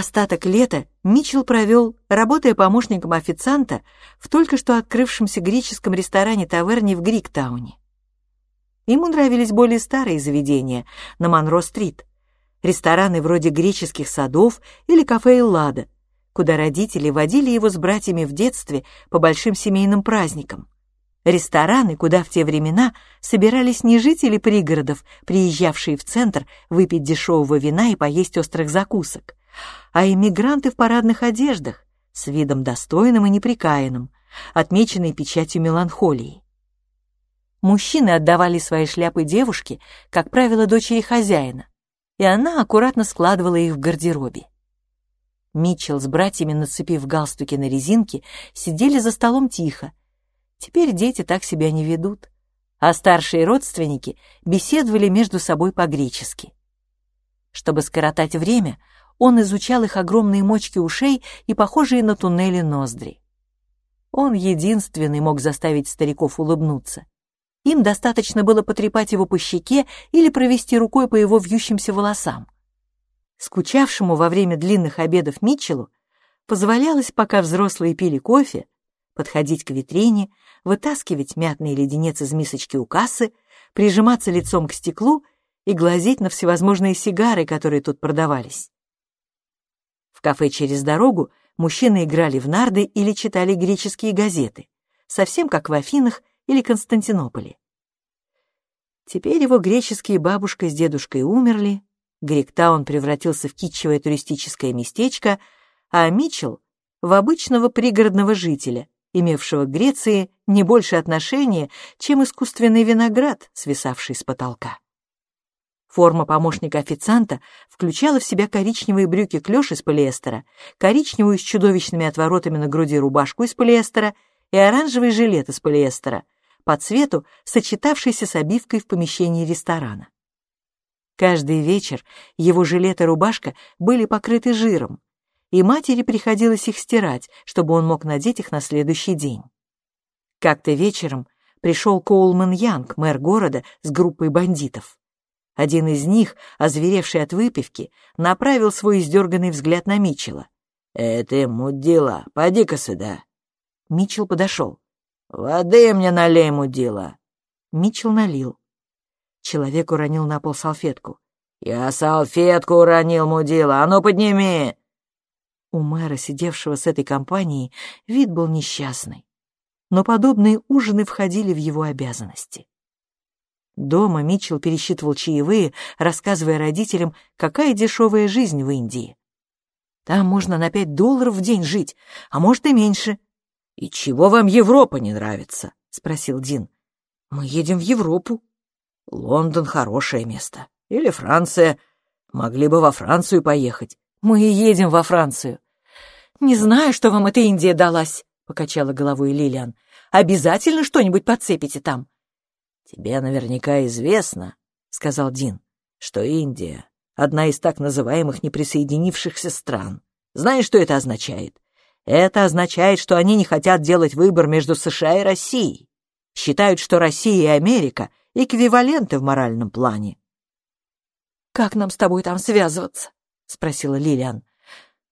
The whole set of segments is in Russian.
Остаток лета Митчелл провел, работая помощником официанта в только что открывшемся греческом ресторане-таверне в Гриктауне. Ему нравились более старые заведения на Монро-стрит, рестораны вроде греческих садов или кафе «Эллада», куда родители водили его с братьями в детстве по большим семейным праздникам. Рестораны, куда в те времена собирались не жители пригородов, приезжавшие в центр выпить дешевого вина и поесть острых закусок, а иммигранты в парадных одеждах, с видом достойным и неприкаянным, отмеченной печатью меланхолии. Мужчины отдавали свои шляпы девушке, как правило, дочери хозяина, и она аккуратно складывала их в гардеробе. Митчелл с братьями, нацепив галстуки на резинке, сидели за столом тихо. Теперь дети так себя не ведут, а старшие родственники беседовали между собой по-гречески. Чтобы скоротать время, он изучал их огромные мочки ушей и похожие на туннели ноздри. Он единственный мог заставить стариков улыбнуться. Им достаточно было потрепать его по щеке или провести рукой по его вьющимся волосам. Скучавшему во время длинных обедов Митчеллу позволялось, пока взрослые пили кофе, подходить к витрине, вытаскивать мятный леденец из мисочки у кассы, прижиматься лицом к стеклу и глазеть на всевозможные сигары, которые тут продавались. В кафе через дорогу мужчины играли в нарды или читали греческие газеты, совсем как в Афинах или Константинополе. Теперь его греческие бабушка с дедушкой умерли, Гректаун превратился в китчевое туристическое местечко, а Митчелл — в обычного пригородного жителя, имевшего к Греции не больше отношения, чем искусственный виноград, свисавший с потолка. Форма помощника официанта включала в себя коричневые брюки клеш из полиэстера, коричневую с чудовищными отворотами на груди рубашку из полиэстера и оранжевый жилет из полиэстера, по цвету сочетавшийся с обивкой в помещении ресторана. Каждый вечер его жилет и рубашка были покрыты жиром, и матери приходилось их стирать, чтобы он мог надеть их на следующий день. Как-то вечером пришел Коулман Янг, мэр города, с группой бандитов. Один из них, озверевший от выпивки, направил свой издерганный взгляд на Митчелла. «Это ему дела, поди-ка сюда». Митчелл подошел. «Воды мне налей, мудила». Митчелл налил. Человек уронил на пол салфетку. «Я салфетку уронил, мудила, а ну подними!» У мэра, сидевшего с этой компанией, вид был несчастный. Но подобные ужины входили в его обязанности. Дома Митчелл пересчитывал чаевые, рассказывая родителям, какая дешевая жизнь в Индии. Там можно на пять долларов в день жить, а может и меньше. «И чего вам Европа не нравится?» — спросил Дин. «Мы едем в Европу», Лондон — хорошее место. Или Франция. Могли бы во Францию поехать. Мы и едем во Францию. Не знаю, что вам эта Индия далась, — покачала головой Лилиан. Обязательно что-нибудь подцепите там. Тебе наверняка известно, — сказал Дин, — что Индия — одна из так называемых неприсоединившихся стран. Знаешь, что это означает? Это означает, что они не хотят делать выбор между США и Россией. Считают, что Россия и Америка эквиваленты в моральном плане. «Как нам с тобой там связываться?» — спросила Лилиан.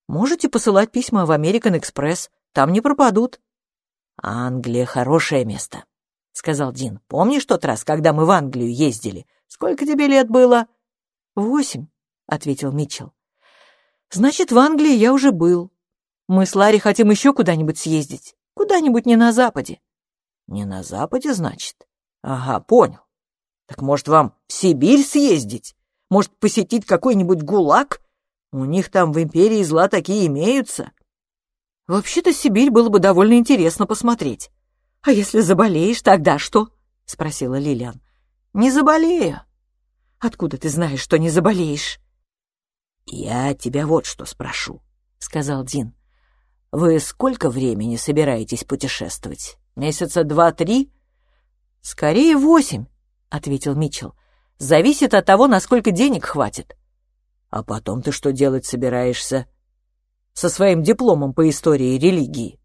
«Можете посылать письма в Американ Экспресс, там не пропадут». «Англия — хорошее место», — сказал Дин. «Помнишь тот раз, когда мы в Англию ездили? Сколько тебе лет было?» «Восемь», — ответил Митчелл. «Значит, в Англии я уже был. Мы с Ларри хотим еще куда-нибудь съездить. Куда-нибудь не на Западе». «Не на Западе, значит?» «Ага, понял. Так может, вам в Сибирь съездить? Может, посетить какой-нибудь ГУЛАГ? У них там в империи зла такие имеются. Вообще-то Сибирь было бы довольно интересно посмотреть. А если заболеешь, тогда что? Спросила Лилиан. Не заболею. Откуда ты знаешь, что не заболеешь? Я тебя вот что спрошу, сказал Дин. Вы сколько времени собираетесь путешествовать? Месяца два-три? Скорее восемь, — ответил Митчелл. «Зависит от того, насколько денег хватит». «А потом ты что делать собираешься?» «Со своим дипломом по истории религии».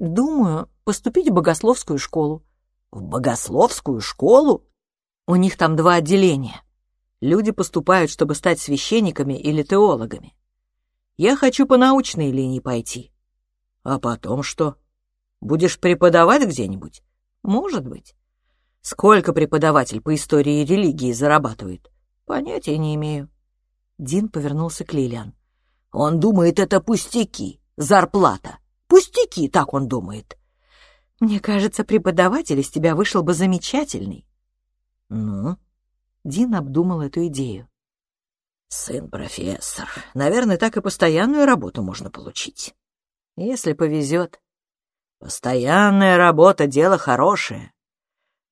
«Думаю, поступить в богословскую школу». «В богословскую школу?» «У них там два отделения. Люди поступают, чтобы стать священниками или теологами. Я хочу по научной линии пойти. А потом что? Будешь преподавать где-нибудь? Может быть. Сколько преподаватель по истории и религии зарабатывает? Понятия не имею. Дин повернулся к Лилиан. Он думает, это пустяки, зарплата. Пустяки, так он думает. Мне кажется, преподаватель из тебя вышел бы замечательный. Ну? Дин обдумал эту идею. Сын профессор. Наверное, так и постоянную работу можно получить. Если повезет. Постоянная работа — дело хорошее.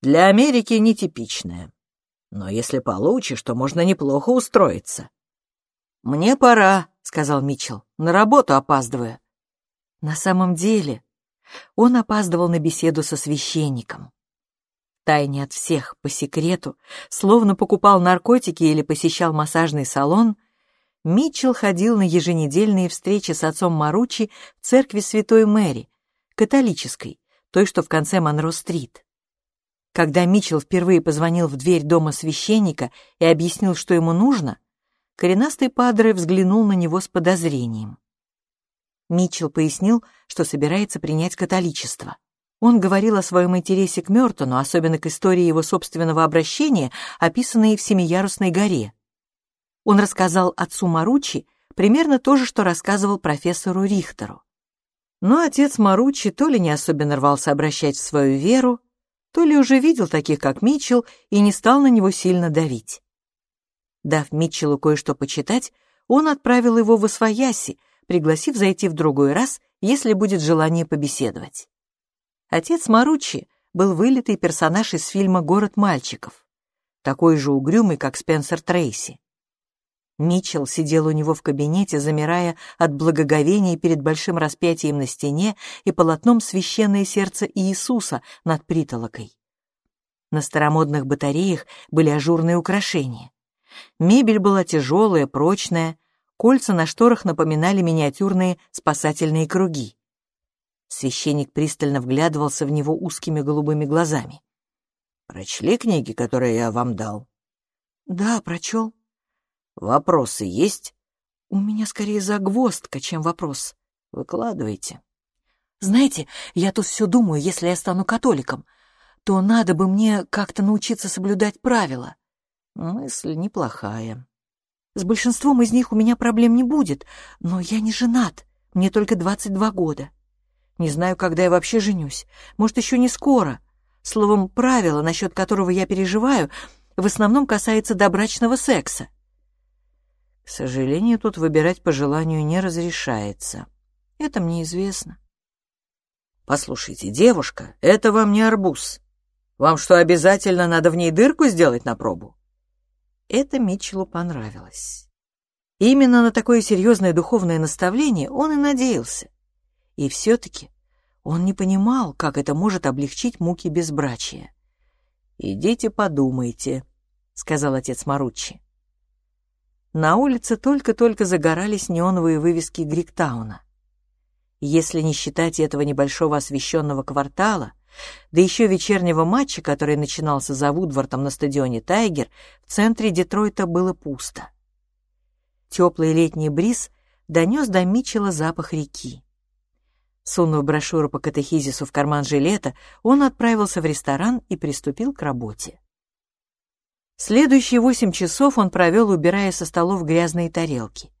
Для Америки нетипичное. Но если получишь, то можно неплохо устроиться. «Мне пора», — сказал Митчелл, — «на работу опаздываю». На самом деле он опаздывал на беседу со священником. Тайне от всех, по секрету, словно покупал наркотики или посещал массажный салон, Митчелл ходил на еженедельные встречи с отцом Маручи в церкви Святой Мэри, католической, той, что в конце Монро-стрит. Когда Митчелл впервые позвонил в дверь дома священника и объяснил, что ему нужно, коренастый падре взглянул на него с подозрением. Митчелл пояснил, что собирается принять католичество. Он говорил о своем интересе к Мёртону, особенно к истории его собственного обращения, описанной в Семиярусной горе. Он рассказал отцу Маручи примерно то же, что рассказывал профессору Рихтеру. Но отец Маручи то ли не особенно рвался обращать в свою веру, то ли уже видел таких, как Митчелл, и не стал на него сильно давить. Дав Митчеллу кое-что почитать, он отправил его в Освояси, пригласив зайти в другой раз, если будет желание побеседовать. Отец Маручи был вылитый персонаж из фильма «Город мальчиков», такой же угрюмый, как Спенсер Трейси. Митчелл сидел у него в кабинете, замирая от благоговения перед большим распятием на стене и полотном «Священное сердце Иисуса» над притолокой. На старомодных батареях были ажурные украшения. Мебель была тяжелая, прочная, Кольца на шторах напоминали миниатюрные спасательные круги. Священник пристально вглядывался в него узкими голубыми глазами. «Прочли книги, которые я вам дал?» «Да, прочел». «Вопросы есть?» «У меня скорее загвоздка, чем вопрос. Выкладывайте». «Знаете, я тут все думаю, если я стану католиком, то надо бы мне как-то научиться соблюдать правила». «Мысль неплохая», с большинством из них у меня проблем не будет, но я не женат, мне только 22 года. Не знаю, когда я вообще женюсь, может, еще не скоро. Словом, правило, насчет которого я переживаю, в основном касается добрачного секса. К сожалению, тут выбирать по желанию не разрешается. Это мне известно. Послушайте, девушка, это вам не арбуз. Вам что, обязательно надо в ней дырку сделать на пробу? Это Митчеллу понравилось. Именно на такое серьезное духовное наставление он и надеялся. И все-таки он не понимал, как это может облегчить муки безбрачия. «Идите подумайте», — сказал отец Маруччи. На улице только-только загорались неоновые вывески Гриктауна. Если не считать этого небольшого освещенного квартала, да еще вечернего матча, который начинался за Вудвортом на стадионе «Тайгер», в центре Детройта было пусто. Теплый летний бриз донес до Митчелла запах реки. Сунув брошюру по катехизису в карман жилета, он отправился в ресторан и приступил к работе. Следующие восемь часов он провел, убирая со столов грязные тарелки.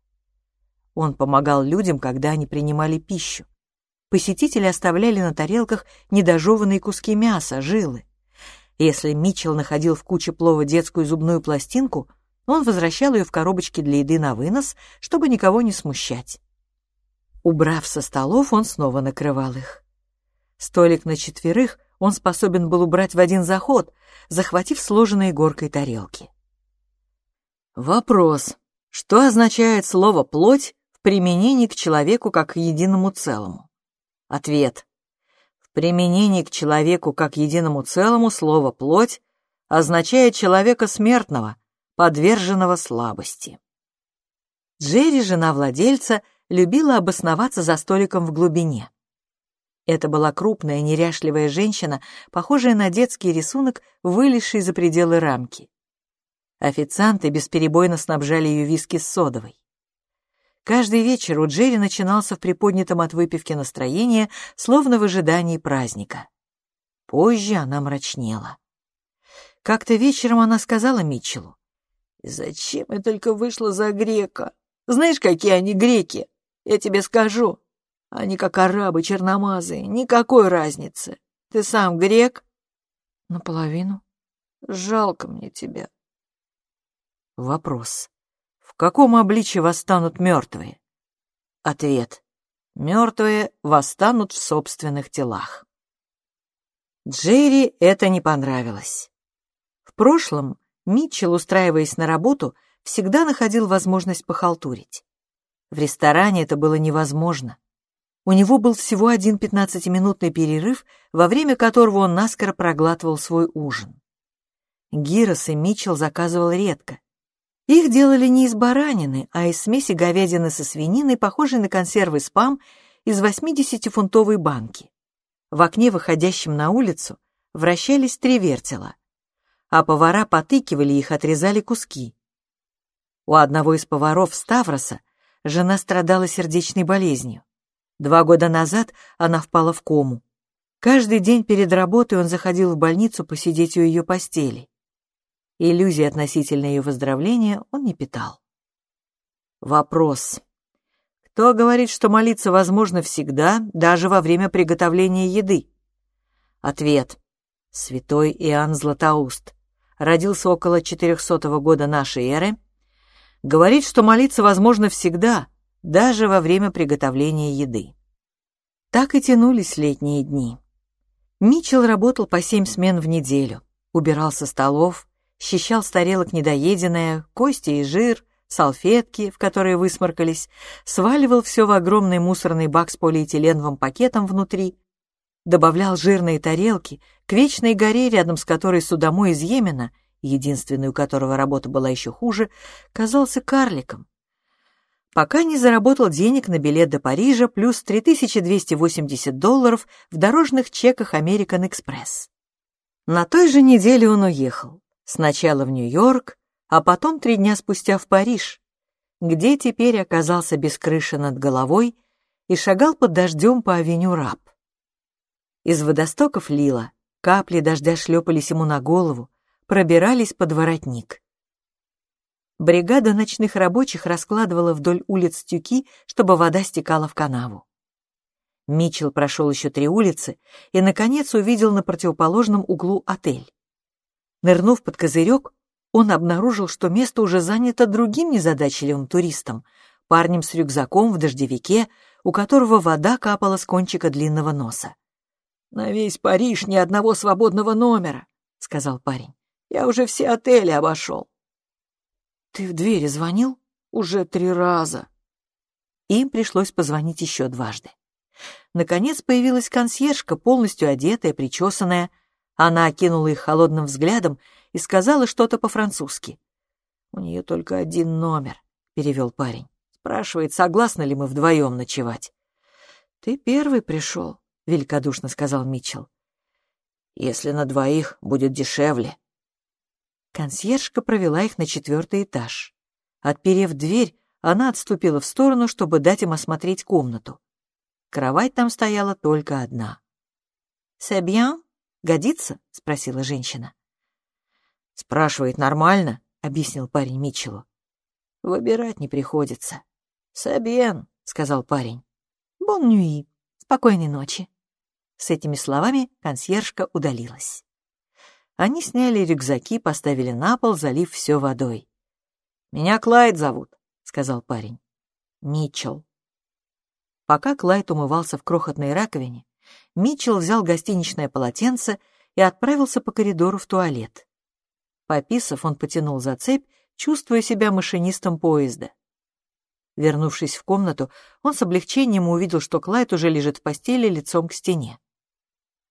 Он помогал людям, когда они принимали пищу. Посетители оставляли на тарелках недожеванные куски мяса, жилы. Если Митчелл находил в куче плова детскую зубную пластинку, он возвращал ее в коробочки для еды на вынос, чтобы никого не смущать. Убрав со столов, он снова накрывал их. Столик на четверых он способен был убрать в один заход, захватив сложенные горкой тарелки. Вопрос. Что означает слово «плоть» в применении к человеку как к единому целому? Ответ. В применении к человеку как единому целому слово «плоть» означает человека смертного, подверженного слабости. Джерри, жена владельца, любила обосноваться за столиком в глубине. Это была крупная, неряшливая женщина, похожая на детский рисунок, вылезший за пределы рамки. Официанты бесперебойно снабжали ее виски с содовой. Каждый вечер у Джерри начинался в приподнятом от выпивки настроении, словно в ожидании праздника. Позже она мрачнела. Как-то вечером она сказала Митчеллу, «Зачем я только вышла за грека? Знаешь, какие они греки? Я тебе скажу. Они как арабы черномазые, никакой разницы. Ты сам грек?» «Наполовину». «Жалко мне тебя». Вопрос. Каком обличье восстанут мертвые? Ответ. Мертвые восстанут в собственных телах. Джерри это не понравилось. В прошлом Митчелл, устраиваясь на работу, всегда находил возможность похалтурить. В ресторане это было невозможно. У него был всего один пятнадцатиминутный перерыв, во время которого он наскоро проглатывал свой ужин. Гирос и Митчелл заказывал редко. Их делали не из баранины, а из смеси говядины со свининой, похожей на консервы спам из 80-фунтовой банки. В окне, выходящем на улицу, вращались три вертела, а повара потыкивали их, отрезали куски. У одного из поваров Ставроса жена страдала сердечной болезнью. Два года назад она впала в кому. Каждый день перед работой он заходил в больницу посидеть у ее постели. Иллюзий относительно ее выздоровления он не питал. Вопрос. Кто говорит, что молиться возможно всегда, даже во время приготовления еды? Ответ. Святой Иоанн Златоуст. Родился около 400 года нашей эры. Говорит, что молиться возможно всегда, даже во время приготовления еды. Так и тянулись летние дни. Митчелл работал по семь смен в неделю, убирал со столов, счищал с тарелок недоеденное, кости и жир, салфетки, в которые высморкались, сваливал все в огромный мусорный бак с полиэтиленовым пакетом внутри, добавлял жирные тарелки к вечной горе, рядом с которой судомой из Йемена, единственный у которого работа была еще хуже, казался карликом, пока не заработал денег на билет до Парижа плюс 3280 долларов в дорожных чеках American Express. На той же неделе он уехал. Сначала в Нью-Йорк, а потом три дня спустя в Париж, где теперь оказался без крыши над головой и шагал под дождем по авеню Раб. Из водостоков лило, капли дождя шлепались ему на голову, пробирались под воротник. Бригада ночных рабочих раскладывала вдоль улиц тюки, чтобы вода стекала в канаву. Митчелл прошел еще три улицы и, наконец, увидел на противоположном углу отель. Нырнув под козырек, он обнаружил, что место уже занято другим незадачливым туристом, парнем с рюкзаком в дождевике, у которого вода капала с кончика длинного носа. «На весь Париж ни одного свободного номера», — сказал парень. «Я уже все отели обошел». «Ты в двери звонил?» «Уже три раза». Им пришлось позвонить еще дважды. Наконец появилась консьержка, полностью одетая, причесанная. Она окинула их холодным взглядом и сказала что-то по-французски. «У нее только один номер», — перевел парень. «Спрашивает, согласны ли мы вдвоем ночевать». «Ты первый пришел», — великодушно сказал Митчелл. «Если на двоих будет дешевле», Консьержка провела их на четвертый этаж. Отперев дверь, она отступила в сторону, чтобы дать им осмотреть комнату. Кровать там стояла только одна. «C'est? Годится?» — спросила женщина. «Спрашивает, нормально?» — объяснил парень Митчеллу. «Выбирать не приходится». «C'est bien», — сказал парень. «Bon nuit. Спокойной ночи». С этими словами консьержка удалилась. Они сняли рюкзаки, поставили на пол, залив все водой. «Меня Клайд зовут», — сказал парень. «Митчелл». Пока Клайд умывался в крохотной раковине, Митчелл взял гостиничное полотенце и отправился по коридору в туалет. Пописав, он потянул за цепь, чувствуя себя машинистом поезда. Вернувшись в комнату, он с облегчением увидел, что Клайд уже лежит в постели лицом к стене.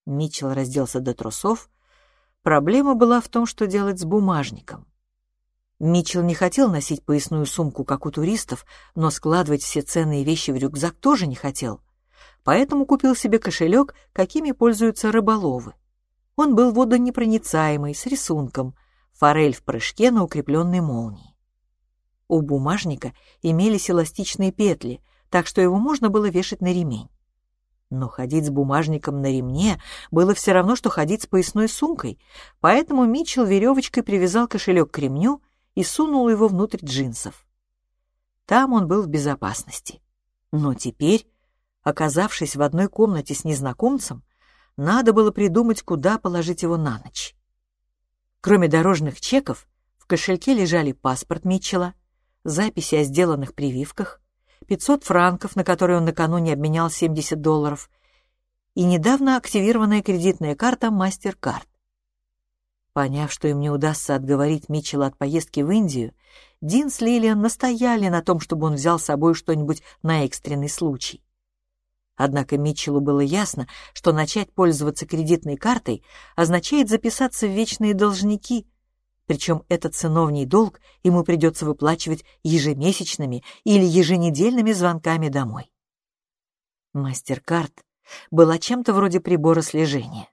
Митчелл разделся до трусов, Проблема была в том, что делать с бумажником. Митчелл не хотел носить поясную сумку, как у туристов, но складывать все ценные вещи в рюкзак тоже не хотел. Поэтому купил себе кошелек, какими пользуются рыболовы. Он был водонепроницаемый, с рисунком, форель в прыжке на укрепленной молнии. У бумажника имелись эластичные петли, так что его можно было вешать на ремень. Но ходить с бумажником на ремне было все равно, что ходить с поясной сумкой, поэтому Митчелл веревочкой привязал кошелек к ремню и сунул его внутрь джинсов. Там он был в безопасности. Но теперь, оказавшись в одной комнате с незнакомцем, надо было придумать, куда положить его на ночь. Кроме дорожных чеков, в кошельке лежали паспорт Митчелла, записи о сделанных прививках, 500 франков, на которые он накануне обменял 70 долларов, и недавно активированная кредитная карта MasterCard. Поняв, что им не удастся отговорить Митчелла от поездки в Индию, Дин с Лилиан настояли на том, чтобы он взял с собой что-нибудь на экстренный случай. Однако Митчеллу было ясно, что начать пользоваться кредитной картой означает записаться в вечные должники — причем этот сыновний долг ему придется выплачивать ежемесячными или еженедельными звонками домой. Мастеркард была чем-то вроде прибора слежения.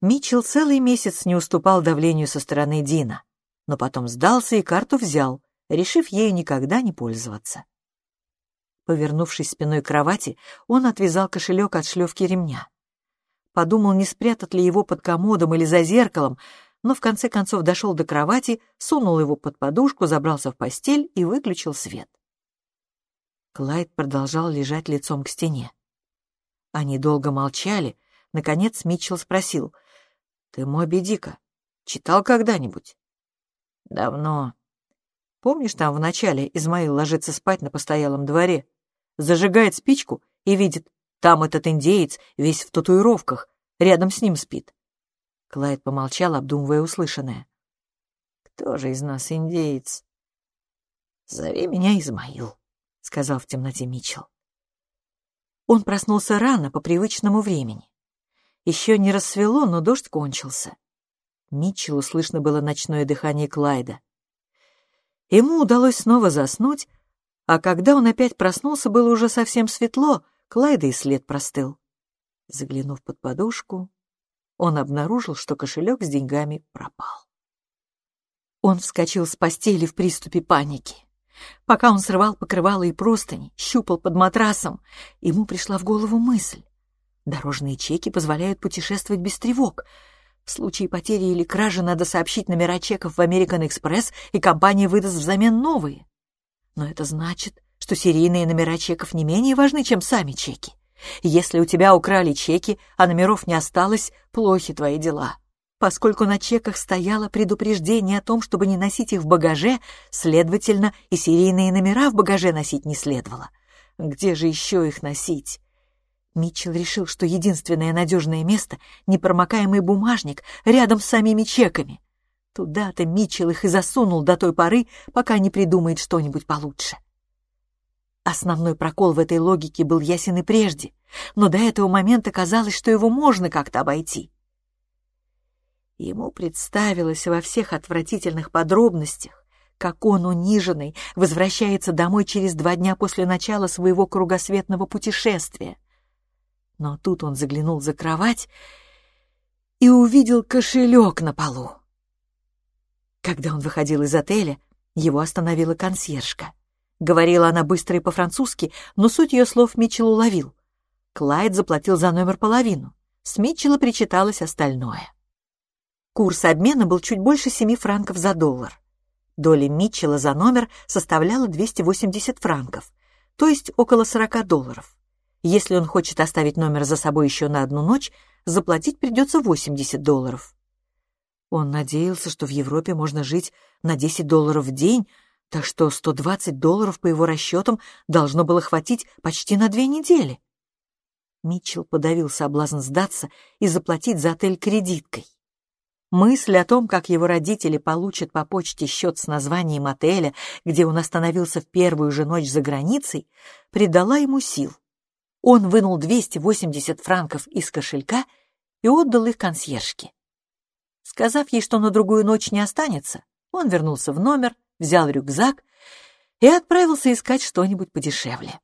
Митчелл целый месяц не уступал давлению со стороны Дина, но потом сдался и карту взял, решив ею никогда не пользоваться. Повернувшись спиной к кровати, он отвязал кошелек от шлевки ремня. Подумал, не спрятать ли его под комодом или за зеркалом, но в конце концов дошел до кровати, сунул его под подушку, забрался в постель и выключил свет. Клайд продолжал лежать лицом к стене. Они долго молчали. Наконец Митчелл спросил, «Ты Моби Дика читал когда-нибудь?» «Давно. Помнишь, там в начале Измаил ложится спать на постоялом дворе, зажигает спичку и видит, там этот индеец весь в татуировках, рядом с ним спит. Клайд помолчал, обдумывая услышанное. «Кто же из нас индеец?» «Зови меня Измаил», — сказал в темноте Митчелл. Он проснулся рано, по привычному времени. Еще не рассвело, но дождь кончился. Митчеллу слышно было ночное дыхание Клайда. Ему удалось снова заснуть, а когда он опять проснулся, было уже совсем светло, Клайда и след простыл. Заглянув под подушку, он обнаружил, что кошелек с деньгами пропал. Он вскочил с постели в приступе паники. Пока он срывал покрывало и простыни, щупал под матрасом, ему пришла в голову мысль. Дорожные чеки позволяют путешествовать без тревог. В случае потери или кражи надо сообщить номера чеков в American Express, и компания выдаст взамен новые. Но это значит, что серийные номера чеков не менее важны, чем сами чеки. Если у тебя украли чеки, а номеров не осталось, плохи твои дела. Поскольку на чеках стояло предупреждение о том, чтобы не носить их в багаже, следовательно, и серийные номера в багаже носить не следовало. Где же еще их носить? Митчелл решил, что единственное надежное место — непромокаемый бумажник рядом с самими чеками. Туда-то Митчелл их и засунул до той поры, пока не придумает что-нибудь получше. Основной прокол в этой логике был ясен и прежде, но до этого момента казалось, что его можно как-то обойти. Ему представилось во всех отвратительных подробностях, как он, униженный, возвращается домой через два дня после начала своего кругосветного путешествия. Но тут он заглянул за кровать и увидел кошелек на полу. Когда он выходил из отеля, его остановила консьержка. Говорила она быстро и по-французски, но суть ее слов Митчелл уловил. Клайд заплатил за номер половину. С Митчелла причиталось остальное. Курс обмена был чуть больше 7 франков за доллар. Доля Митчелла за номер составляла 280 франков, то есть около 40 долларов. Если он хочет оставить номер за собой еще на одну ночь, заплатить придется 80 долларов. Он надеялся, что в Европе можно жить на 10 долларов в день, так что 120 долларов по его расчетам должно было хватить почти на две недели. Митчелл подавил соблазн сдаться и заплатить за отель кредиткой. Мысль о том, как его родители получат по почте счет с названием отеля, где он остановился в первую же ночь за границей, придала ему сил. Он вынул 280 франков из кошелька и отдал их консьержке. Сказав ей, что на другую ночь не останется, он вернулся в номер, взял рюкзак и отправился искать что-нибудь подешевле.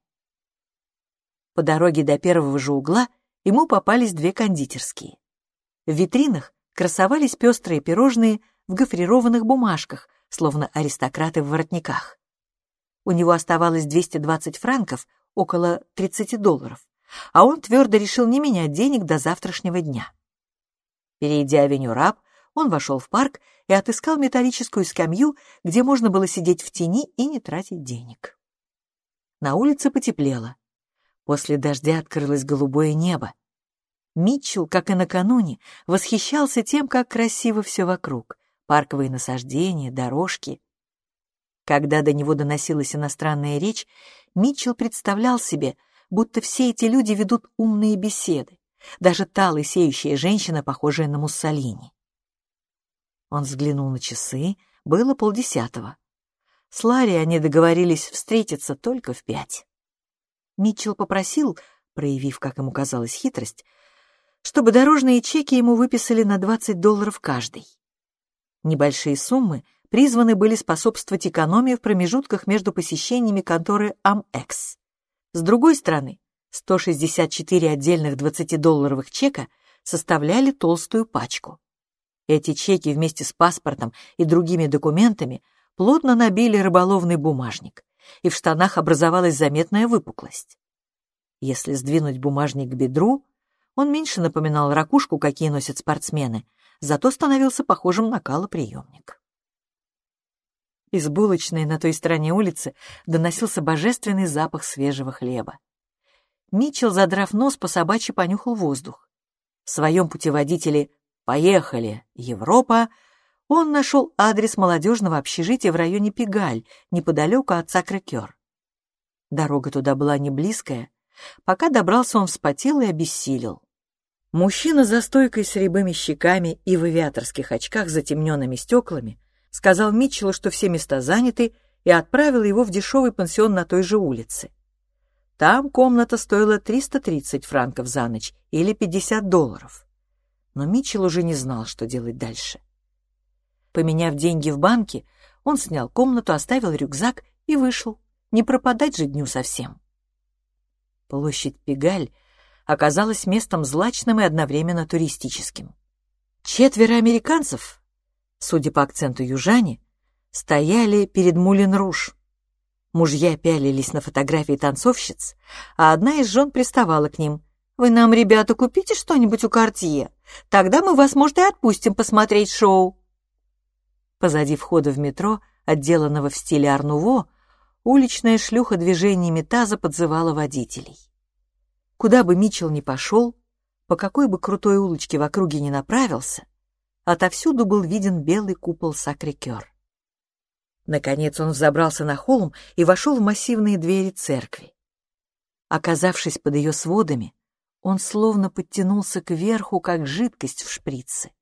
По дороге до первого же угла ему попались две кондитерские. В витринах красовались пестрые пирожные в гофрированных бумажках словно аристократы в воротниках. У него оставалось 220 франков, около 30 долларов, а он твердо решил не менять денег до завтрашнего дня. Перейдя авеню Раб, он вошел в парк и отыскал металлическую скамью, где можно было сидеть в тени и не тратить денег. На улице потеплело. После дождя открылось голубое небо. Митчелл, как и накануне, восхищался тем, как красиво все вокруг. Парковые насаждения, дорожки. Когда до него доносилась иностранная речь, Митчелл представлял себе, будто все эти люди ведут умные беседы. Даже та лысеющая женщина, похожая на Муссолини. Он взглянул на часы, было полдесятого. С Ларри они договорились встретиться только в пять. Митчелл попросил, проявив, как ему казалось, хитрость, чтобы дорожные чеки ему выписали на 20 долларов каждый. Небольшие суммы призваны были способствовать экономии в промежутках между посещениями конторы Амэкс. С другой стороны, 164 отдельных 20-долларовых чека составляли толстую пачку. Эти чеки вместе с паспортом и другими документами плотно набили рыболовный бумажник, и в штанах образовалась заметная выпуклость. Если сдвинуть бумажник к бедру, он меньше напоминал ракушку, какие носят спортсмены, зато становился похожим на калоприемник. Из булочной на той стороне улицы доносился божественный запах свежего хлеба. Митчелл, задрав нос, по собачьи понюхал воздух. В своем путеводителе «Поехали! Европа!» он нашел адрес молодежного общежития в районе Пигаль, неподалеку от Сакрекер. Дорога туда была не близкая. Пока добрался, он вспотел и обессилел. Мужчина за стойкой с рябыми щеками и в авиаторских очках с затемненными стеклами сказал Митчеллу, что все места заняты, и отправил его в дешевый пансион на той же улице. Там комната стоила 330 франков за ночь или 50 долларов но Митчелл уже не знал, что делать дальше. Поменяв деньги в банке, он снял комнату, оставил рюкзак и вышел. Не пропадать же дню совсем. Площадь Пегаль оказалась местом злачным и одновременно туристическим. Четверо американцев, судя по акценту южане, стояли перед Мулин-Руж. Мужья пялились на фотографии танцовщиц, а одна из жен приставала к ним. «Вы нам, ребята, купите что-нибудь у Кортье? Тогда мы вас, может, и отпустим посмотреть шоу». Позади входа в метро, отделанного в стиле Арнуво, уличная шлюха движениями таза подзывала водителей. Куда бы Митчелл ни пошел, по какой бы крутой улочке в округе ни направился, отовсюду был виден белый купол Сакрикер. Наконец он взобрался на холм и вошел в массивные двери церкви. Оказавшись под ее сводами, он словно подтянулся кверху, как жидкость в шприце.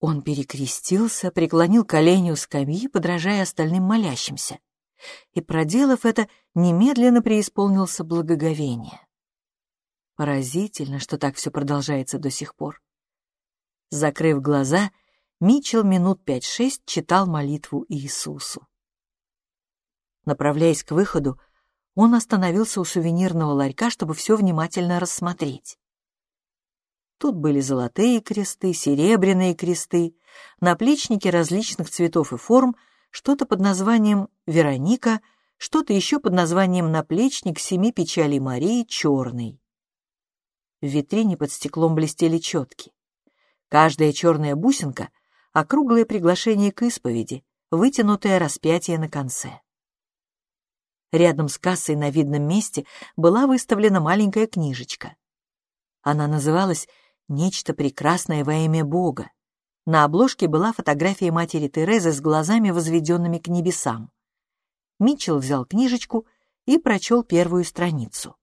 Он перекрестился, преклонил колени у скамьи, подражая остальным молящимся, и, проделав это, немедленно преисполнился благоговение. Поразительно, что так все продолжается до сих пор. Закрыв глаза, Митчелл минут пять-шесть читал молитву Иисусу. Направляясь к выходу, он остановился у сувенирного ларька, чтобы все внимательно рассмотреть. Тут были золотые кресты, серебряные кресты, наплечники различных цветов и форм, что-то под названием «Вероника», что-то еще под названием «Наплечник семи печалей Марии черный». В витрине под стеклом блестели четки. Каждая черная бусинка — округлое приглашение к исповеди, вытянутое распятие на конце. Рядом с кассой на видном месте была выставлена маленькая книжечка. Она называлась «Нечто прекрасное во имя Бога». На обложке была фотография матери Терезы с глазами, возведенными к небесам. Митчелл взял книжечку и прочел первую страницу.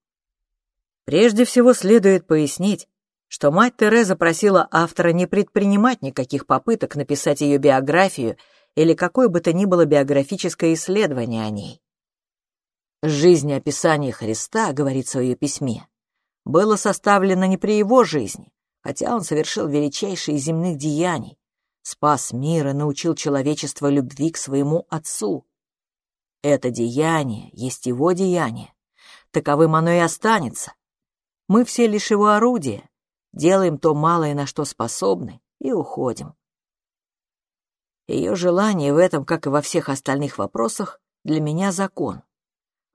Прежде всего следует пояснить, что мать Тереза просила автора не предпринимать никаких попыток написать ее биографию или какое бы то ни было биографическое исследование о ней. Жизнеописание Христа, говорится в ее письме, было составлено не при его жизни, хотя он совершил величайшие земных деяний, спас мир и научил человечество любви к своему Отцу. Это деяние есть его деяние, таковым оно и останется. Мы все лишь его орудия, делаем то малое, на что способны, и уходим. Ее желание в этом, как и во всех остальных вопросах, для меня закон.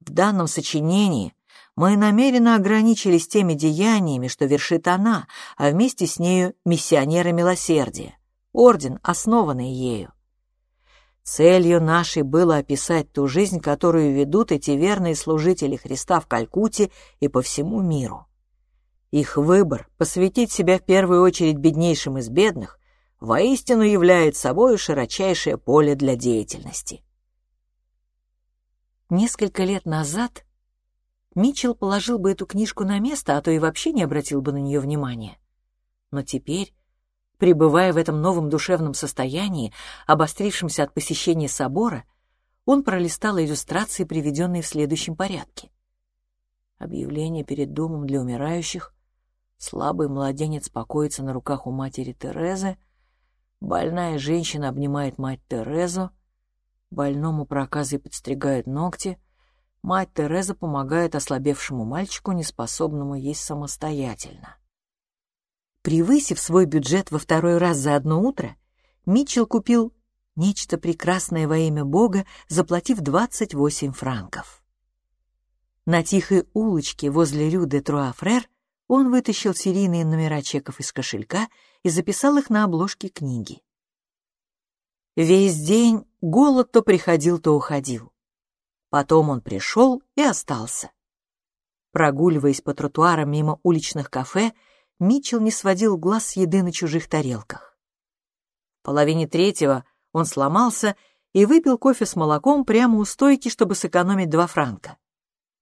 В данном сочинении мы намеренно ограничились теми деяниями, что вершит она, а вместе с нею миссионеры милосердия, орден, основанный ею. Целью нашей было описать ту жизнь, которую ведут эти верные служители Христа в Калькутте и по всему миру. Их выбор — посвятить себя в первую очередь беднейшим из бедных — воистину является собой широчайшее поле для деятельности. Несколько лет назад Митчелл положил бы эту книжку на место, а то и вообще не обратил бы на нее внимания. Но теперь, пребывая в этом новом душевном состоянии, обострившемся от посещения собора, он пролистал иллюстрации, приведенные в следующем порядке. Объявление перед домом для умирающих, слабый младенец покоится на руках у матери Терезы, больная женщина обнимает мать Терезу, больному проказы подстригают ногти — мать Тереза помогает ослабевшему мальчику, неспособному есть самостоятельно. Превысив свой бюджет во второй раз за одно утро, Митчелл купил нечто прекрасное во имя Бога, заплатив 28 франков. На тихой улочке возле Рю де Труафрер он вытащил серийные номера чеков из кошелька и записал их на обложке книги. Весь день голод то приходил, то уходил. Потом он пришел и остался. Прогуливаясь по тротуарам мимо уличных кафе, Митчелл не сводил глаз с еды на чужих тарелках. В половине третьего он сломался и выпил кофе с молоком прямо у стойки, чтобы сэкономить два франка.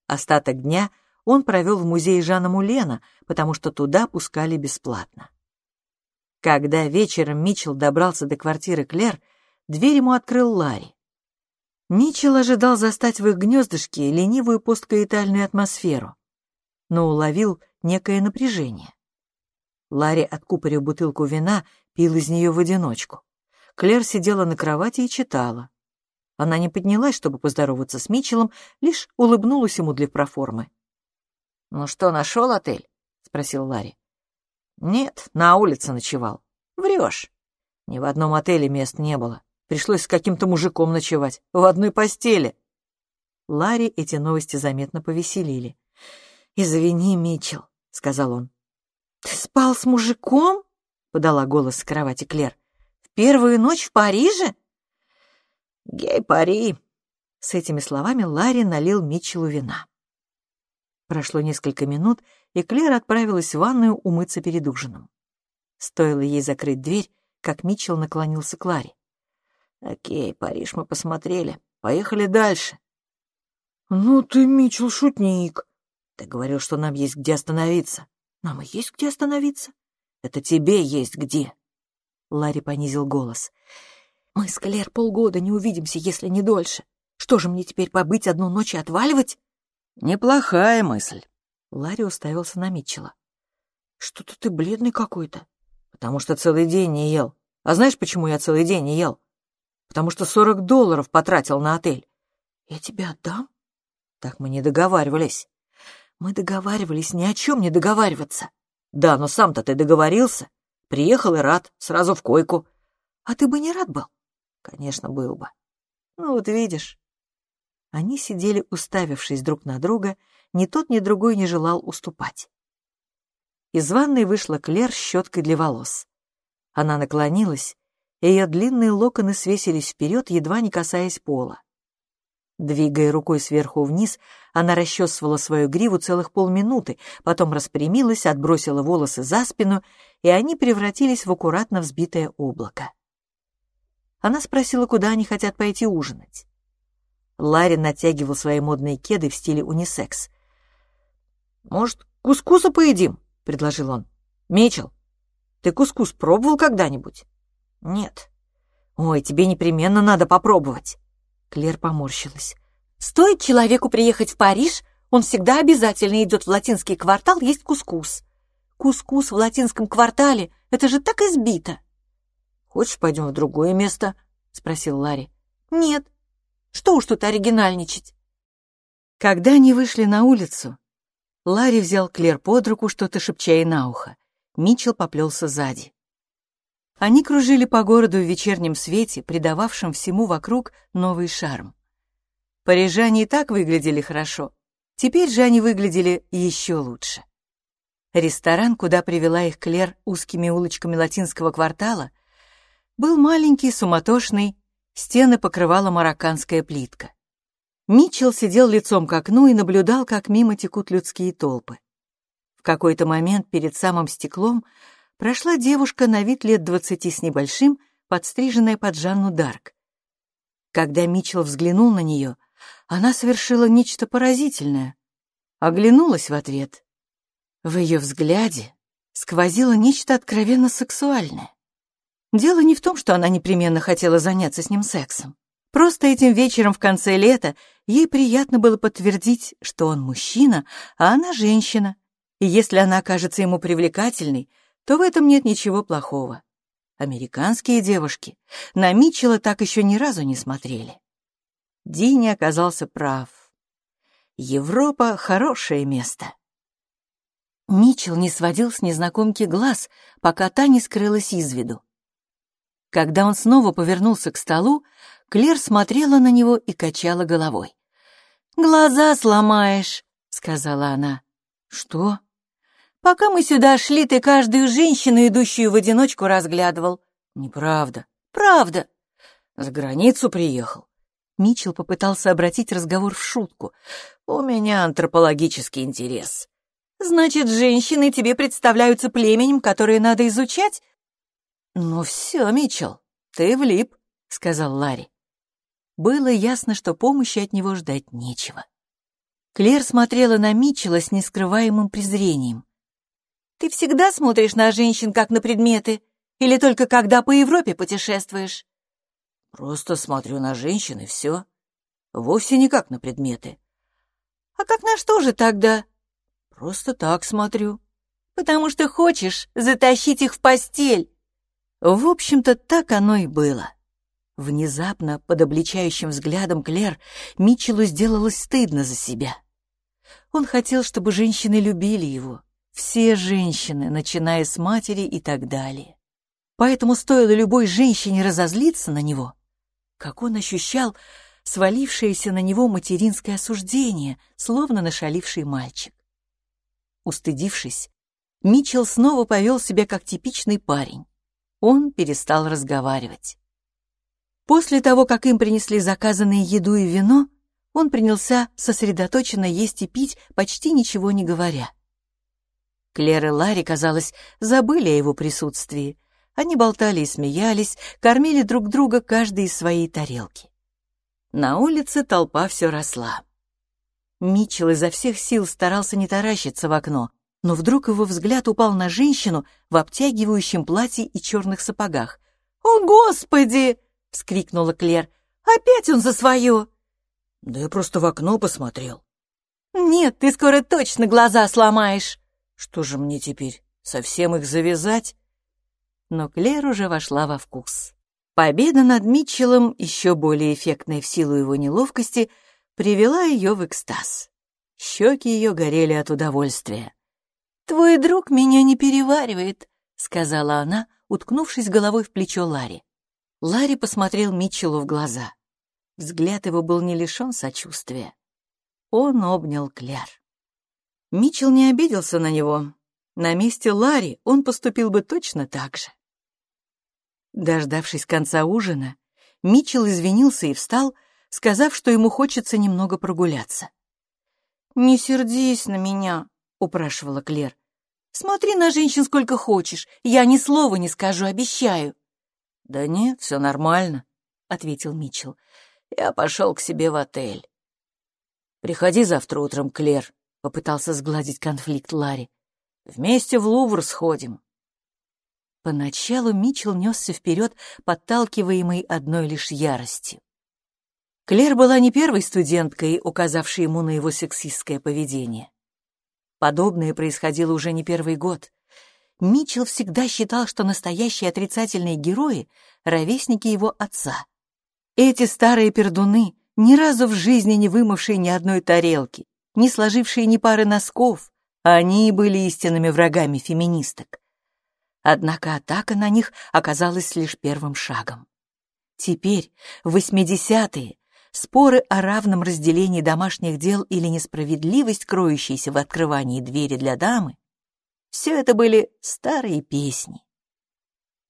Остаток дня он провел в музее Жана Мулена, потому что туда пускали бесплатно. Когда вечером Митчелл добрался до квартиры Клер, дверь ему открыл Ларри. Митчелл ожидал застать в их гнездышке ленивую посткаитальную атмосферу, но уловил некое напряжение. Ларри, откупорив бутылку вина, пил из нее в одиночку. Клэр сидела на кровати и читала. Она не поднялась, чтобы поздороваться с Митчеллом, лишь улыбнулась ему для проформы. «Ну что, нашел отель?» — спросил Ларри. «Нет, на улице ночевал. Врешь. Ни в одном отеле мест не было. Пришлось с каким-то мужиком ночевать, в одной постели. Ларри эти новости заметно повеселили. «Извини, Митчелл», — сказал он. «Ты спал с мужиком?» — подала голос с кровати Клер. «В первую ночь в Париже?» «Гей-пари!» С этими словами Ларри налил Митчеллу вина. Прошло несколько минут, и Клер отправилась в ванную умыться перед ужином. Стоило ей закрыть дверь, как Митчелл наклонился к Ларе. Окей, Париж мы посмотрели. Поехали дальше. Ну ты, Мичел, шутник. Ты говорил, что нам есть где остановиться. Нам и есть где остановиться. Это тебе есть где. Ларри понизил голос. Мы с Клер полгода не увидимся, если не дольше. Что же мне теперь побыть одну ночь и отваливать? Неплохая мысль. Ларри уставился на Митчелла. Что-то ты бледный какой-то. Потому что целый день не ел. А знаешь, почему я целый день не ел? Потому что сорок долларов потратил на отель. Я тебе отдам? Так мы не договаривались. Мы договаривались ни о чем не договариваться. Да, но сам-то ты договорился. Приехал и рад, сразу в койку. А ты бы не рад был? Конечно, был бы. Ну вот видишь. Они сидели, уставившись друг на друга, ни тот, ни другой не желал уступать. Из ванной вышла Клер с щеткой для волос. Она наклонилась ее длинные локоны свесились вперед, едва не касаясь пола. Двигая рукой сверху вниз, она расчесывала свою гриву целых полминуты, потом распрямилась, отбросила волосы за спину, и они превратились в аккуратно взбитое облако. Она спросила, куда они хотят пойти ужинать. Ларри натягивал свои модные кеды в стиле унисекс. «Может, кускуса поедим?» — предложил он. «Мечел, ты кускус пробовал когда-нибудь?» «Нет». «Ой, тебе непременно надо попробовать». Клер поморщилась. «Стоит человеку приехать в Париж, он всегда обязательно идет в латинский квартал есть кускус. Кускус в латинском квартале — это же так избито». «Хочешь, пойдем в другое место?» — спросил Ларри. «Нет. Что уж тут оригинальничать?» Когда они вышли на улицу, Ларри взял Клер под руку, что-то шепча ей на ухо. Митчелл поплелся сзади. Они кружили по городу в вечернем свете, придававшем всему вокруг новый шарм. Парижане и так выглядели хорошо, теперь же они выглядели еще лучше. Ресторан, куда привела их Клер узкими улочками латинского квартала, был маленький, суматошный, стены покрывала марокканская плитка. Митчелл сидел лицом к окну и наблюдал, как мимо текут людские толпы. В какой-то момент перед самым стеклом прошла девушка на вид лет двадцати с небольшим, подстриженная под Жанну Дарк. Когда Митчелл взглянул на нее, она совершила нечто поразительное. Оглянулась в ответ. В ее взгляде сквозило нечто откровенно сексуальное. Дело не в том, что она непременно хотела заняться с ним сексом. Просто этим вечером в конце лета ей приятно было подтвердить, что он мужчина, а она женщина. И если она окажется ему привлекательной, то в этом нет ничего плохого. Американские девушки на Митчелла так еще ни разу не смотрели. Дини оказался прав. Европа — хорошее место. Митчелл не сводил с незнакомки глаз, пока та не скрылась из виду. Когда он снова повернулся к столу, Клер смотрела на него и качала головой. «Глаза сломаешь», — сказала она. «Что?» «Пока мы сюда шли, ты каждую женщину, идущую в одиночку, разглядывал». «Неправда». «Правда». «За границу приехал». Митчелл попытался обратить разговор в шутку. «У меня антропологический интерес». «Значит, женщины тебе представляются племенем, которое надо изучать?» «Ну все, Митчелл, ты влип», — сказал Ларри. Было ясно, что помощи от него ждать нечего. Клер смотрела на Митчелла с нескрываемым презрением. «Ты всегда смотришь на женщин как на предметы? Или только когда по Европе путешествуешь?» «Просто смотрю на женщин, и все. Вовсе не как на предметы». «А как на что же тогда?» «Просто так смотрю». «Потому что хочешь затащить их в постель». В общем-то, так оно и было. Внезапно, под обличающим взглядом Клер, Митчеллу сделалось стыдно за себя. Он хотел, чтобы женщины любили его. Все женщины, начиная с матери и так далее. Поэтому стоило любой женщине разозлиться на него, как он ощущал свалившееся на него материнское осуждение, словно нашаливший мальчик. Устыдившись, Митчелл снова повел себя как типичный парень. Он перестал разговаривать. После того, как им принесли заказанные еду и вино, он принялся сосредоточенно есть и пить, почти ничего не говоря. Клэр и Ларри, казалось, забыли о его присутствии. Они болтали и смеялись, кормили друг друга каждый из своей тарелки. На улице толпа все росла. Митчелл изо всех сил старался не таращиться в окно, но вдруг его взгляд упал на женщину в обтягивающем платье и черных сапогах. «О, Господи!» — вскрикнула Клер. «Опять он за свое!» «Да я просто в окно посмотрел». «Нет, ты скоро точно глаза сломаешь!» «Что же мне теперь, совсем их завязать?» Но Клер уже вошла во вкус. Победа над Митчеллом, еще более эффектная в силу его неловкости, привела ее в экстаз. Щеки ее горели от удовольствия. «Твой друг меня не переваривает», — сказала она, уткнувшись головой в плечо Ларри. Ларри посмотрел Митчеллу в глаза. Взгляд его был не лишен сочувствия. Он обнял Кляр. Митчелл не обиделся на него. На месте Ларри он поступил бы точно так же. Дождавшись конца ужина, Митчелл извинился и встал, сказав, что ему хочется немного прогуляться. «Не сердись на меня», — упрашивала Клер. «Смотри на женщин сколько хочешь, я ни слова не скажу, обещаю». «Да нет, все нормально», — ответил Митчелл. «Я пошел к себе в отель». «Приходи завтра утром, Клер», — попытался сгладить конфликт Ларри. «Вместе в Лувр сходим». Поначалу Митчелл несся вперед, подталкиваемый одной лишь яростью. Клер была не первой студенткой, указавшей ему на его сексистское поведение. Подобное происходило уже не первый год. Митчелл всегда считал, что настоящие отрицательные герои — ровесники его отца. Эти старые пердуны, ни разу в жизни не вымывшие ни одной тарелки, не сложившие ни пары носков, они были истинными врагами феминисток. Однако атака на них оказалась лишь первым шагом. Теперь, в 80-е, споры о равном разделении домашних дел или несправедливость, кроющейся в открывании двери для дамы, все это были старые песни.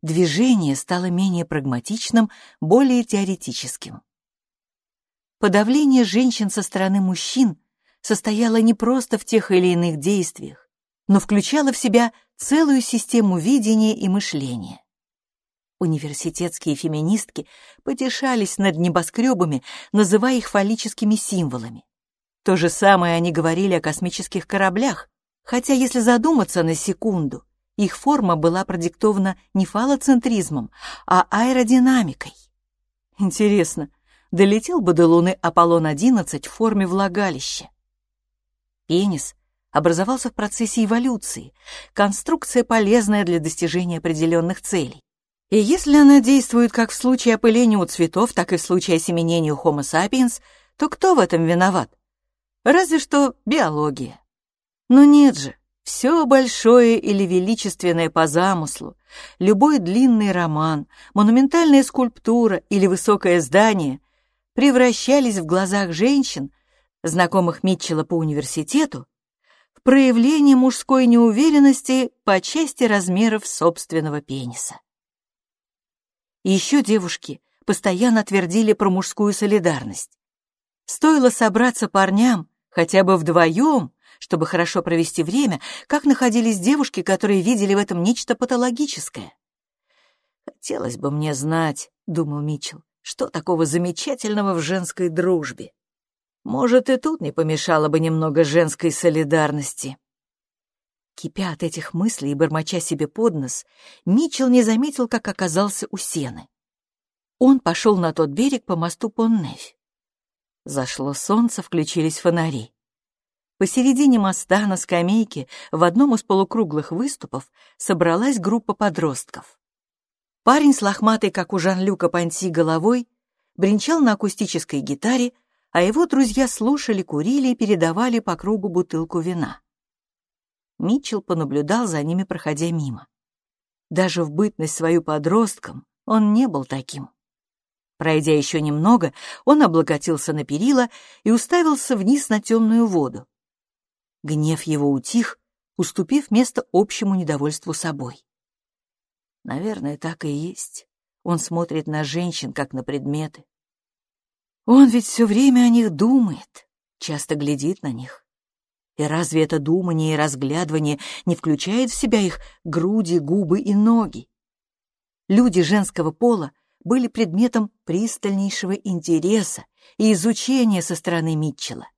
Движение стало менее прагматичным, более теоретическим. Подавление женщин со стороны мужчин состояло не просто в тех или иных действиях, но включало в себя целую систему видения и мышления. Университетские феминистки потешались над небоскребами, называя их фаллическими символами. То же самое они говорили о космических кораблях, хотя, если задуматься на секунду, их форма была продиктована не фалоцентризмом, а аэродинамикой. Интересно, долетел бы до Луны Аполлон-11 в форме влагалища? Пенис образовался в процессе эволюции, конструкция, полезная для достижения определенных целей. И если она действует как в случае опыления у цветов, так и в случае осеменения у Homo sapiens, то кто в этом виноват? Разве что биология. Но нет же, все большое или величественное по замыслу, любой длинный роман, монументальная скульптура или высокое здание превращались в глазах женщин, знакомых Митчелла по университету, в проявление мужской неуверенности по части размеров собственного пениса. Еще девушки постоянно твердили про мужскую солидарность. Стоило собраться парням, хотя бы вдвоем, чтобы хорошо провести время, как находились девушки, которые видели в этом нечто патологическое. «Хотелось бы мне знать», — думал Митчелл, «что такого замечательного в женской дружбе. Может, и тут не помешало бы немного женской солидарности». Кипя от этих мыслей и бормоча себе под нос, Митчелл не заметил, как оказался у сены. Он пошел на тот берег по мосту Поннефь. Зашло солнце, включились фонари. Посередине моста на скамейке в одном из полукруглых выступов собралась группа подростков. Парень с лохматой, как у Жан-Люка Панси, головой бренчал на акустической гитаре, а его друзья слушали, курили и передавали по кругу бутылку вина. Митчелл понаблюдал за ними, проходя мимо. Даже в бытность свою подростком он не был таким. Пройдя еще немного, он облокотился на перила и уставился вниз на темную воду. Гнев его утих, уступив место общему недовольству собой. Наверное, так и есть. Он смотрит на женщин, как на предметы. Он ведь все время о них думает, часто глядит на них. И разве это думание и разглядывание не включает в себя их груди, губы и ноги? Люди женского пола были предметом пристальнейшего интереса и изучения со стороны Митчелла.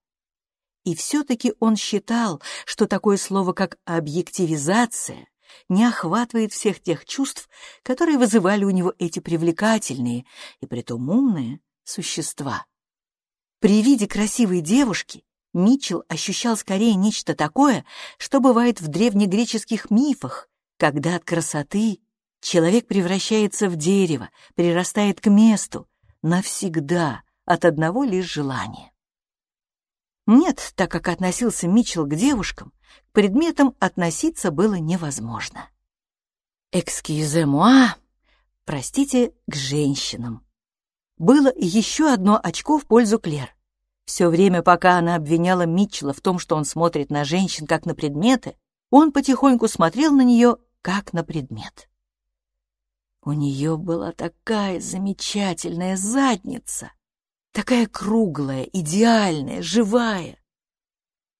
И все-таки он считал, что такое слово, как «объективизация», не охватывает всех тех чувств, которые вызывали у него эти привлекательные и притом умные существа. При виде красивой девушки Митчелл ощущал скорее нечто такое, что бывает в древнегреческих мифах, когда от красоты человек превращается в дерево, прирастает к месту, навсегда, от одного лишь желания. Нет, так как относился Митчелл к девушкам, к предметам относиться было невозможно. «Экскьюзе-муа», простите, к женщинам. Было еще одно очко в пользу Клер. Все время, пока она обвиняла Митчелла в том, что он смотрит на женщин как на предметы, он потихоньку смотрел на нее как на предмет. У нее была такая замечательная задница, такая круглая, идеальная, живая.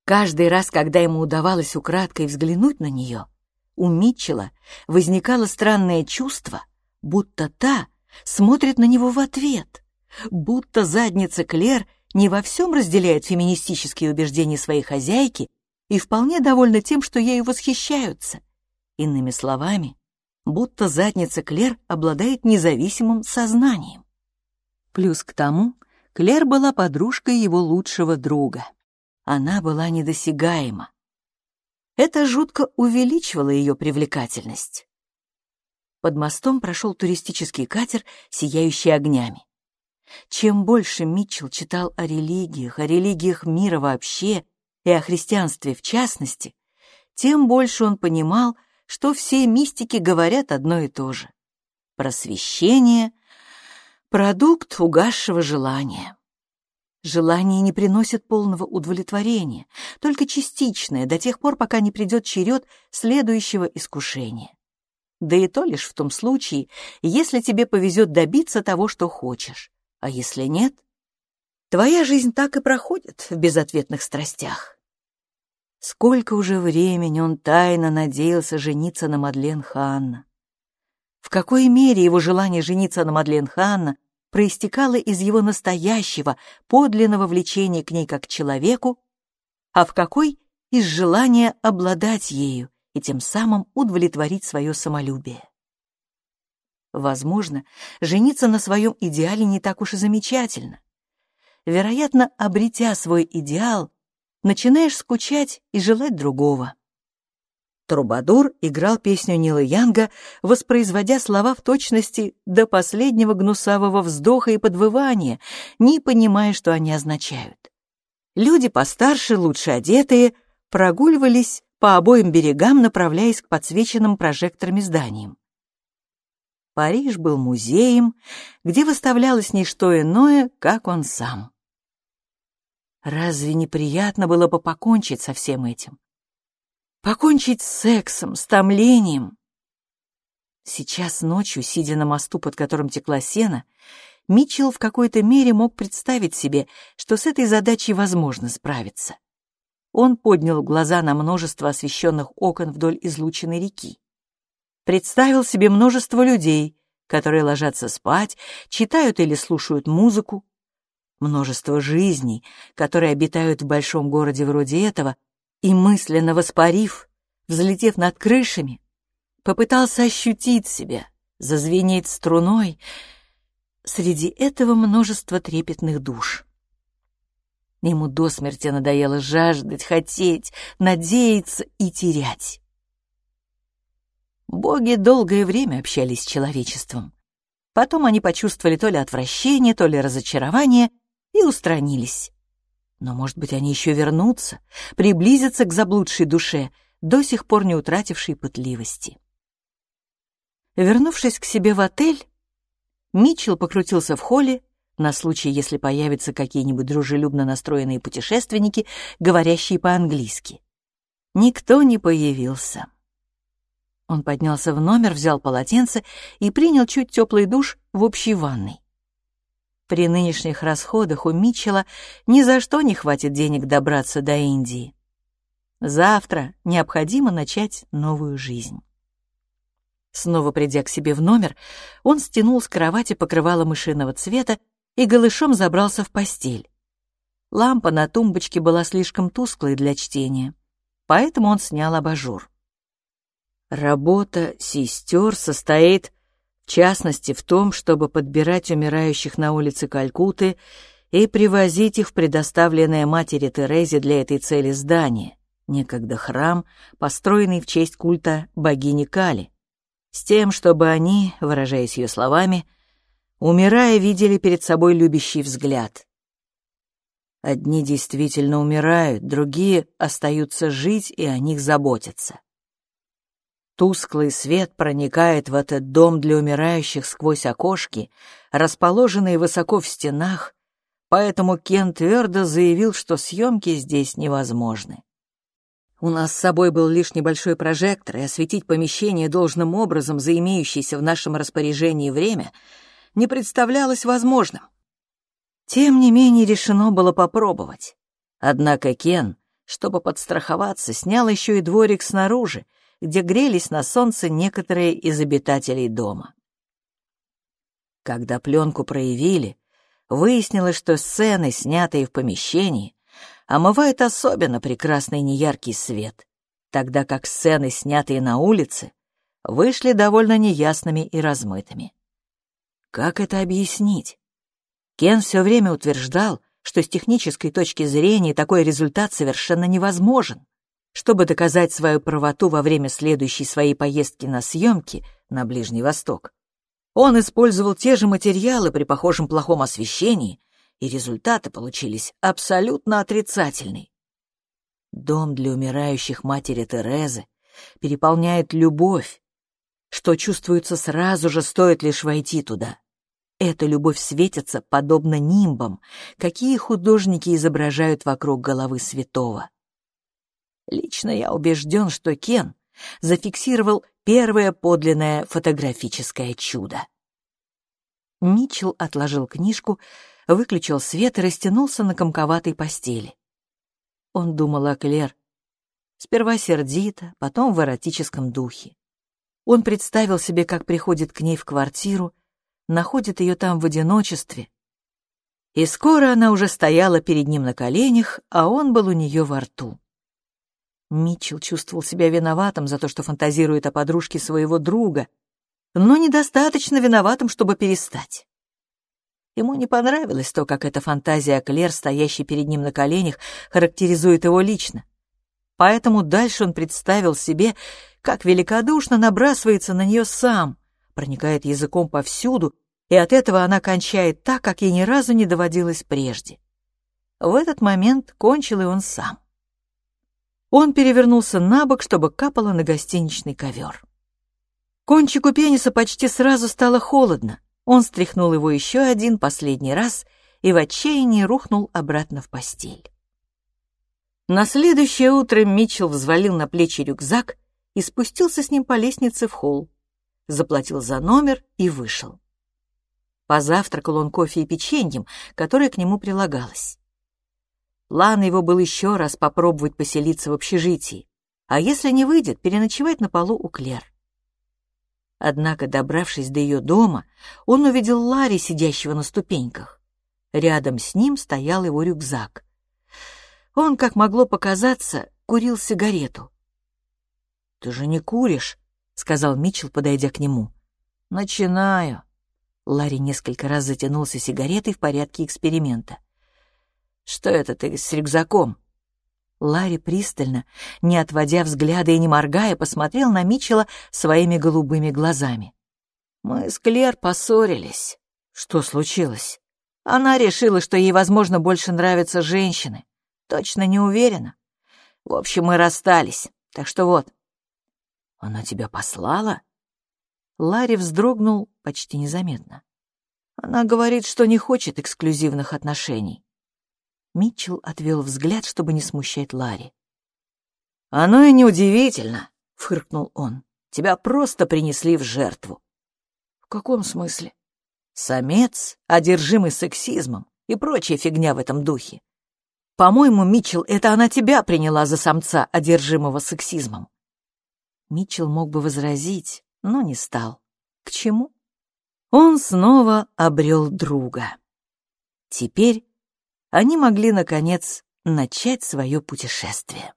Каждый раз, когда ему удавалось украдкой взглянуть на нее, у Митчелла возникало странное чувство, будто та смотрит на него в ответ, будто задница Клер — не во всем разделяет феминистические убеждения своей хозяйки и вполне довольна тем, что ею восхищаются. Иными словами, будто задница Клер обладает независимым сознанием. Плюс к тому, Клер была подружкой его лучшего друга. Она была недосягаема. Это жутко увеличивало ее привлекательность. Под мостом прошел туристический катер, сияющий огнями. Чем больше Митчелл читал о религиях, о религиях мира вообще и о христианстве в частности, тем больше он понимал, что все мистики говорят одно и то же. Просвещение — продукт угасшего желания. Желание не приносит полного удовлетворения, только частичное, до тех пор, пока не придет черед следующего искушения. Да и то лишь в том случае, если тебе повезет добиться того, что хочешь. А если нет, твоя жизнь так и проходит в безответных страстях. Сколько уже времени он тайно надеялся жениться на Мадлен Ханна. В какой мере его желание жениться на Мадлен Ханна проистекало из его настоящего, подлинного влечения к ней как к человеку, а в какой — из желания обладать ею и тем самым удовлетворить свое самолюбие. Возможно, жениться на своем идеале не так уж и замечательно. Вероятно, обретя свой идеал, начинаешь скучать и желать другого. Трубадур играл песню Нила Янга, воспроизводя слова в точности до последнего гнусавого вздоха и подвывания, не понимая, что они означают. Люди постарше, лучше одетые, прогуливались по обоим берегам, направляясь к подсвеченным прожекторами зданиям. Париж был музеем, где выставлялось не что иное, как он сам. Разве неприятно было бы покончить со всем этим? Покончить с сексом, с томлением. Сейчас ночью, сидя на мосту, под которым текла сена, Митчелл в какой-то мере мог представить себе, что с этой задачей возможно справиться. Он поднял глаза на множество освещенных окон вдоль излученной реки. Представил себе множество людей, которые ложатся спать, читают или слушают музыку. Множество жизней, которые обитают в большом городе вроде этого, и мысленно воспарив, взлетев над крышами, попытался ощутить себя, зазвенеть струной среди этого множества трепетных душ. Ему до смерти надоело жаждать, хотеть, надеяться и терять. Боги долгое время общались с человечеством. Потом они почувствовали то ли отвращение, то ли разочарование и устранились. Но, может быть, они еще вернутся, приблизятся к заблудшей душе, до сих пор не утратившей пытливости. Вернувшись к себе в отель, Митчелл покрутился в холле на случай, если появятся какие-нибудь дружелюбно настроенные путешественники, говорящие по-английски. Никто не появился. Он поднялся в номер, взял полотенце и принял чуть теплый душ в общей ванной. При нынешних расходах у Митчелла ни за что не хватит денег добраться до Индии. Завтра необходимо начать новую жизнь. Снова придя к себе в номер, он стянул с кровати покрывало мышиного цвета и голышом забрался в постель. Лампа на тумбочке была слишком тусклой для чтения, поэтому он снял абажур. Работа сестер состоит в частности в том, чтобы подбирать умирающих на улице Калькуты и привозить их в предоставленное матери Терезе для этой цели здание, некогда храм, построенный в честь культа богини Кали, с тем, чтобы они, выражаясь ее словами, умирая, видели перед собой любящий взгляд. Одни действительно умирают, другие остаются жить и о них заботятся. Тусклый свет проникает в этот дом для умирающих сквозь окошки, расположенные высоко в стенах, поэтому Кен твердо заявил, что съемки здесь невозможны. У нас с собой был лишь небольшой прожектор, и осветить помещение должным образом за имеющееся в нашем распоряжении время не представлялось возможным. Тем не менее решено было попробовать. Однако Кен, чтобы подстраховаться, снял еще и дворик снаружи, где грелись на солнце некоторые из обитателей дома. Когда пленку проявили, выяснилось, что сцены, снятые в помещении, омывает особенно прекрасный неяркий свет, тогда как сцены, снятые на улице, вышли довольно неясными и размытыми. Как это объяснить? Кен все время утверждал, что с технической точки зрения такой результат совершенно невозможен. Чтобы доказать свою правоту во время следующей своей поездки на съемки на Ближний Восток, он использовал те же материалы при похожем плохом освещении, и результаты получились абсолютно отрицательные. Дом для умирающих матери Терезы переполняет любовь, что чувствуется сразу же, стоит лишь войти туда. Эта любовь светится подобно нимбам, какие художники изображают вокруг головы святого. Лично я убежден, что Кен зафиксировал первое подлинное фотографическое чудо. Митчелл отложил книжку, выключил свет и растянулся на комковатой постели. Он думал о Клер. Сперва сердито, потом в эротическом духе. Он представил себе, как приходит к ней в квартиру, находит ее там в одиночестве. И скоро она уже стояла перед ним на коленях, а он был у нее во рту. Митчелл чувствовал себя виноватым за то, что фантазирует о подружке своего друга, но недостаточно виноватым, чтобы перестать. Ему не понравилось то, как эта фантазия о Клер, стоящей перед ним на коленях, характеризует его лично. Поэтому дальше он представил себе, как великодушно набрасывается на нее сам, проникает языком повсюду, и от этого она кончает так, как ей ни разу не доводилось прежде. В этот момент кончил и он сам. Он перевернулся на бок, чтобы капало на гостиничный ковер. Кончику пениса почти сразу стало холодно. Он стряхнул его еще один последний раз и в отчаянии рухнул обратно в постель. На следующее утро Митчелл взвалил на плечи рюкзак и спустился с ним по лестнице в холл, заплатил за номер и вышел. Позавтракал он кофе и печеньем, которое к нему прилагалось. План его был еще раз попробовать поселиться в общежитии, а если не выйдет, переночевать на полу у Клер. Однако, добравшись до ее дома, он увидел Ларри, сидящего на ступеньках. Рядом с ним стоял его рюкзак. Он, как могло показаться, курил сигарету. «Ты же не куришь?» — сказал Митчелл, подойдя к нему. «Начинаю». Ларри несколько раз затянулся сигаретой в порядке эксперимента. Что это ты с рюкзаком?» Ларри пристально, не отводя взгляда и не моргая, посмотрел на Митчелла своими голубыми глазами. «Мы с Клер поссорились. Что случилось?» Она решила, что ей, возможно, больше нравятся женщины. Точно не уверена. В общем, мы расстались. Так что вот. Она тебя послала? Ларри вздрогнул почти незаметно. Она говорит, что не хочет эксклюзивных отношений. Митчелл отвел взгляд, чтобы не смущать Ларри. «Оно и неудивительно», — фыркнул он. «Тебя просто принесли в жертву». «В каком смысле?» «Самец, одержимый сексизмом и прочая фигня в этом духе. По-моему, Митчелл, это она тебя приняла за самца, одержимого сексизмом». Митчелл мог бы возразить, но не стал. К чему? Он снова обрел друга. Теперь они могли, наконец, начать свое путешествие.